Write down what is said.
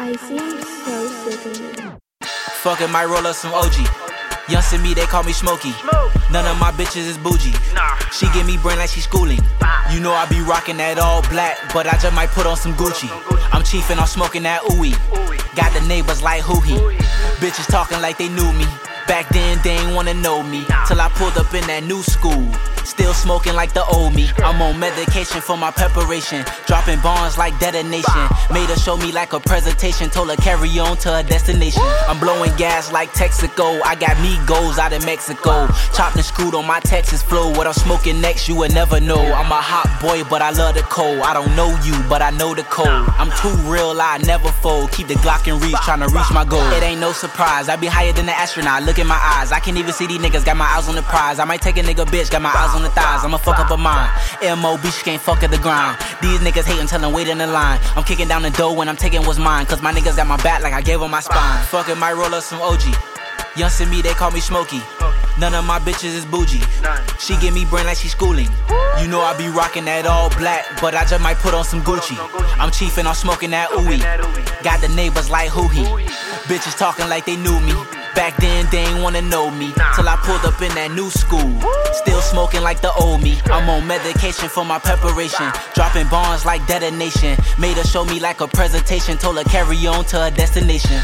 I seem so sick of it. Fuck it, might roll up some OG. Young to me, they call me Smokey. None of my bitches is bougie. She give me brain like she schooling. You know I be rocking that all black, but I just might put on some Gucci. I'm chiefin', I'm smoking that ooey. Got the neighbors like hoo he. Bitches talking like they knew me. Back then they ain't wanna know me. Till I pulled up in that new school. Still smoking like the old me. I'm on medication for my preparation. Dropping bombs like detonation. Made her show me like a presentation. Told her carry on to her destination. I'm blowing gas like Texaco. I got me goals out of Mexico. Chopped and screwed on my Texas flow. What I'm smoking next, you would never know. I'm a hot boy, but I love the cold. I don't know you, but I know the code. I'm too real, I never fold. Keep the Glock in reach, trying to reach my goal. It ain't no surprise. I be higher than the astronaut. Look in my eyes. I can't even see these niggas. Got my eyes on the prize. I might take a nigga bitch. Got my eyes on the thighs. I'ma fuck up a mind. MOB, she can't fuck at the grind. These niggas hate until I'm waiting in line. I'm kicking down the door when I'm taking what's mine. Cause my niggas got my back like I gave them my spine. Fucking my roll up some OG. Young to me, they call me Smokey. None of my bitches is bougie. She give me brain like she schooling. You know I be rocking that all black, but I just might put on some Gucci. I'm chief and I'm smoking that ooey. Got the neighbors like who he. Bitches talking like they knew me. Back then they ain't wanna know me. Till I pulled up in that new school. Still smoking like the old me. I'm on medication for my preparation. Dropping bombs like detonation. Made her show me like a presentation. Told her carry on to her destination.